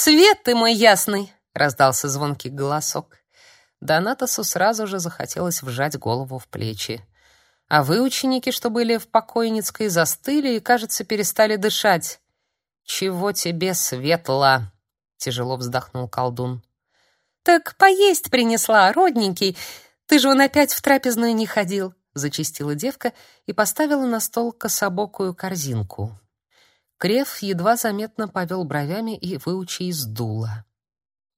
«Свет ты мой ясный!» — раздался звонкий голосок. Донатосу сразу же захотелось вжать голову в плечи. А вы, ученики, что были в покойницкой, застыли и, кажется, перестали дышать. «Чего тебе, светла?» — тяжело вздохнул колдун. «Так поесть принесла, родненький. Ты же он опять в трапезную не ходил», — зачастила девка и поставила на стол кособокую корзинку. Крев едва заметно повел бровями и выучи издула.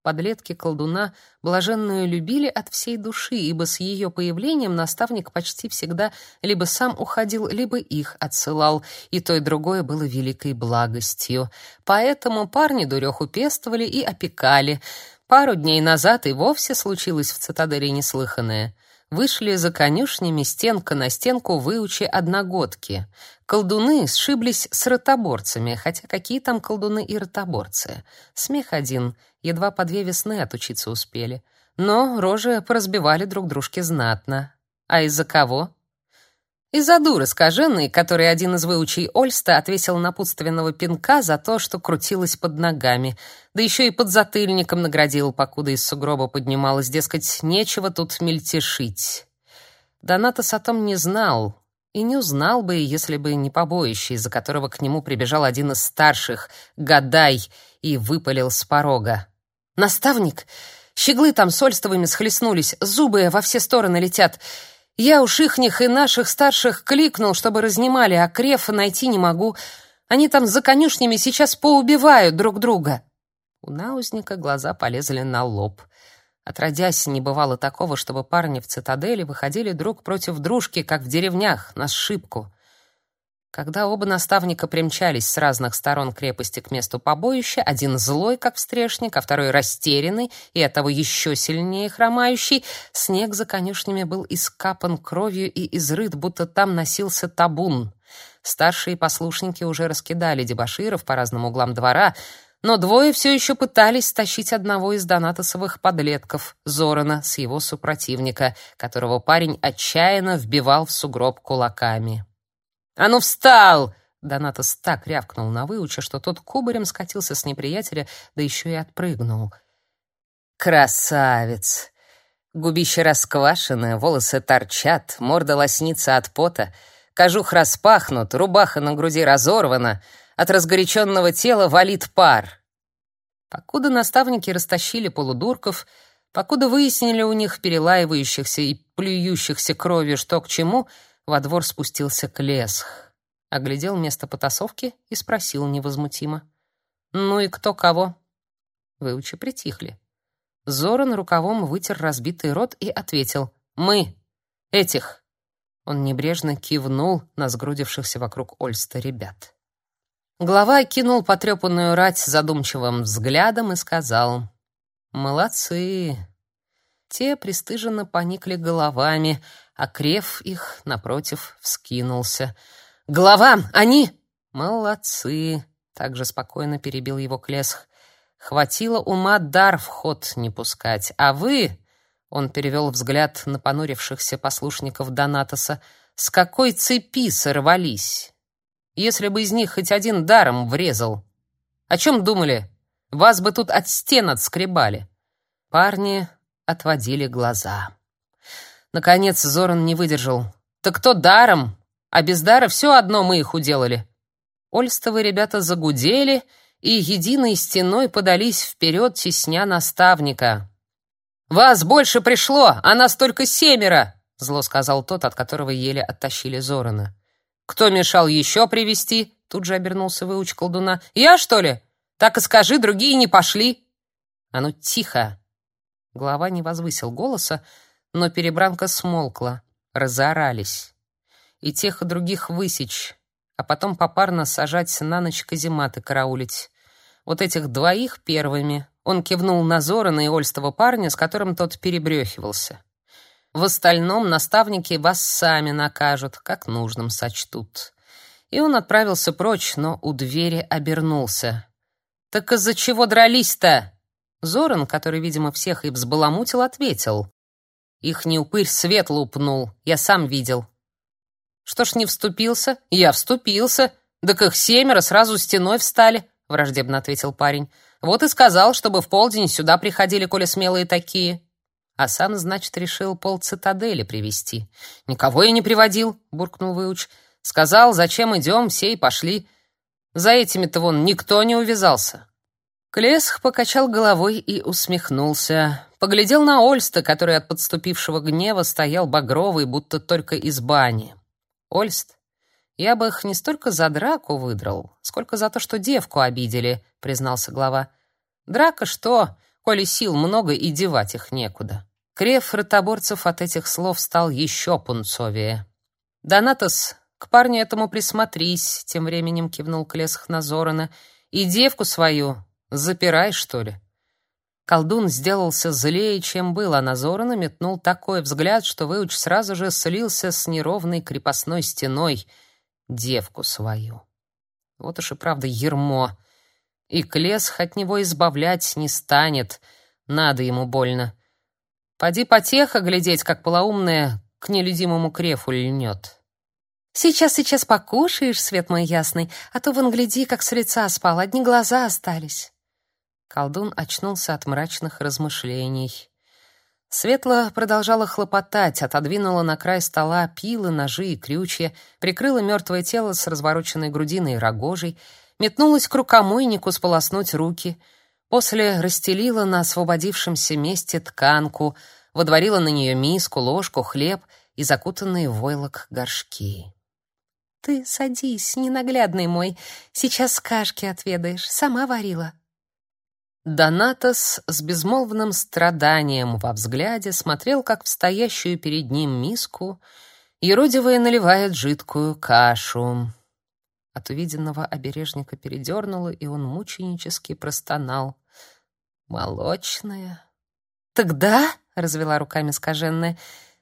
Подлетки колдуна блаженную любили от всей души, ибо с ее появлением наставник почти всегда либо сам уходил, либо их отсылал, и то и другое было великой благостью. Поэтому парни дуреху пестовали и опекали. Пару дней назад и вовсе случилось в цитадели неслыханное — вышли за конюшнями стенка на стенку выучи одногодки. Колдуны сшиблись с ротоборцами, хотя какие там колдуны и ротоборцы. Смех один, едва по две весны отучиться успели. Но рожи поразбивали друг дружке знатно. А из-за кого? Из-за дуры скаженной, которой один из выучей Ольста отвесил напутственного пинка за то, что крутилась под ногами, да еще и под затыльником наградил, покуда из сугроба поднималась, дескать, нечего тут мельтешить. Донатос о том не знал, и не узнал бы, если бы не побоище, из-за которого к нему прибежал один из старших, Гадай, и выпалил с порога. «Наставник! Щеглы там с Ольстовыми схлестнулись, зубы во все стороны летят!» Я уж ихних и наших старших кликнул, чтобы разнимали, а Крефа найти не могу. Они там за конюшнями сейчас поубивают друг друга. У наузника глаза полезли на лоб. Отродясь, не бывало такого, чтобы парни в цитадели выходили друг против дружки, как в деревнях, на сшибку. Когда оба наставника примчались с разных сторон крепости к месту побоища, один злой, как встрешник, а второй растерянный и оттого еще сильнее хромающий, снег за конюшнями был искапан кровью и изрыт, будто там носился табун. Старшие послушники уже раскидали дебоширов по разным углам двора, но двое все еще пытались стащить одного из донатосовых подлетков, Зорана, с его супротивника, которого парень отчаянно вбивал в сугроб кулаками. «А ну встал!» Донатос так рявкнул на выуча, что тот кубарем скатился с неприятеля, да еще и отпрыгнул. «Красавец!» Губище расквашенное, волосы торчат, морда лоснится от пота, кожух распахнут, рубаха на груди разорвана, от разгоряченного тела валит пар. Покуда наставники растащили полудурков, покуда выяснили у них перелаивающихся и плюющихся кровью что к чему — во двор спустился Клесх, оглядел место потасовки и спросил невозмутимо. «Ну и кто кого?» Выучи притихли. Зоран рукавом вытер разбитый рот и ответил. «Мы! Этих!» Он небрежно кивнул на сгрудившихся вокруг Ольста ребят. Глава кинул потрепанную рать задумчивым взглядом и сказал. «Молодцы!» Те пристыженно поникли головами, а Крев их, напротив, вскинулся. «Глава! Они!» «Молодцы!» — также спокойно перебил его Клесх. «Хватило ума дар в ход не пускать, а вы...» Он перевел взгляд на понурившихся послушников Донатоса. «С какой цепи сорвались? Если бы из них хоть один даром врезал. О чем думали? Вас бы тут от стен отскребали». Парни отводили глаза. Наконец Зоран не выдержал. «Так кто даром? А без дара все одно мы их уделали». Ольстовые ребята загудели и единой стеной подались вперед, тесня наставника. «Вас больше пришло, а нас только семеро!» — зло сказал тот, от которого еле оттащили Зорана. «Кто мешал еще привести? тут же обернулся выуч колдуна. «Я, что ли? Так и скажи, другие не пошли!» «А ну, тихо!» Глава не возвысил голоса, но перебранка смолкла, разорались. И тех, и других высечь, а потом попарно сажать на ночь казематы караулить. Вот этих двоих первыми он кивнул на Зорана и Ольстого парня, с которым тот перебрехивался. В остальном наставники вас сами накажут, как нужным сочтут. И он отправился прочь, но у двери обернулся. «Так из-за чего дрались-то?» Зоран, который, видимо, всех и взбаламутил, ответил. Их не упырь свет лупнул, я сам видел. Что ж не вступился? Я вступился. Да как их семеро сразу стеной встали, враждебно ответил парень. Вот и сказал, чтобы в полдень сюда приходили, коли смелые такие. А сам, значит, решил пол цитадели привести. Никого я не приводил, буркнул выуч. Сказал, зачем идем, все и пошли. За этими-то вон никто не увязался. Клесх покачал головой и усмехнулся. Поглядел на Ольста, который от подступившего гнева стоял багровый, будто только из бани. Ольст, я бы их не столько за драку выдрал, сколько за то, что девку обидели, признался глава. Драка что, коли сил много и девать их некуда. Крев ротоборцев от этих слов стал еще пунцовее. Донатос, к парню этому присмотрись, тем временем кивнул Клесх на Зорана. И девку свою запирай, что ли. Колдун сделался злее, чем был, а на метнул такой взгляд, что выуч сразу же слился с неровной крепостной стеной — девку свою. Вот уж и правда ермо. И Клесх от него избавлять не станет, надо ему больно. Поди потеха глядеть, как полоумная к нелюдимому крефу льнет. Сейчас, сейчас покушаешь, свет мой ясный, а то вон гляди, как с лица спал, одни глаза остались. Колдун очнулся от мрачных размышлений. Светла продолжала хлопотать, отодвинула на край стола пилы, ножи и крючья, прикрыла мертвое тело с развороченной грудиной и рогожей, метнулась к рукомойнику сполоснуть руки, после расстелила на освободившемся месте тканку, водворила на нее миску, ложку, хлеб и закутанные войлок горшки. «Ты садись, ненаглядный мой, сейчас кашки отведаешь, сама варила». Донатос с безмолвным страданием во взгляде смотрел, как в стоящую перед ним миску еродивая наливает жидкую кашу. От увиденного обережника передернуло, и он мученически простонал. «Молочная?» «Тогда?» — развела руками скаженная.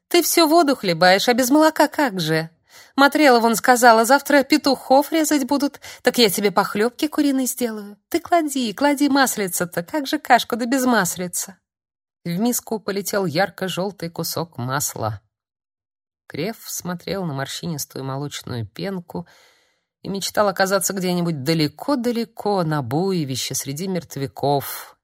«Ты всю воду хлебаешь, а без молока как же?» Матрела вон сказала, завтра петухов резать будут, так я тебе похлебки куриные сделаю. Ты клади, клади маслица-то, как же кашку да без маслица. В миску полетел ярко-желтый кусок масла. Крев смотрел на морщинистую молочную пенку и мечтал оказаться где-нибудь далеко-далеко на буевище среди мертвяков.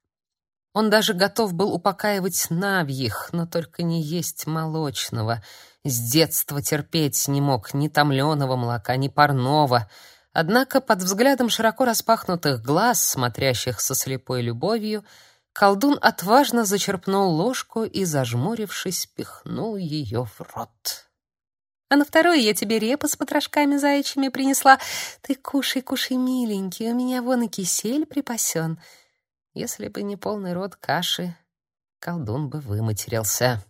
Он даже готов был упокаивать навьих, но только не есть молочного — с детства терпеть не мог ни томленого молока, ни парного. Однако под взглядом широко распахнутых глаз, смотрящих со слепой любовью, колдун отважно зачерпнул ложку и, зажмурившись, пихнул ее в рот. А на второе я тебе репа с потрошками заячьими принесла. Ты кушай, кушай, миленький, у меня вон и кисель припасен. Если бы не полный рот каши, колдун бы выматерился.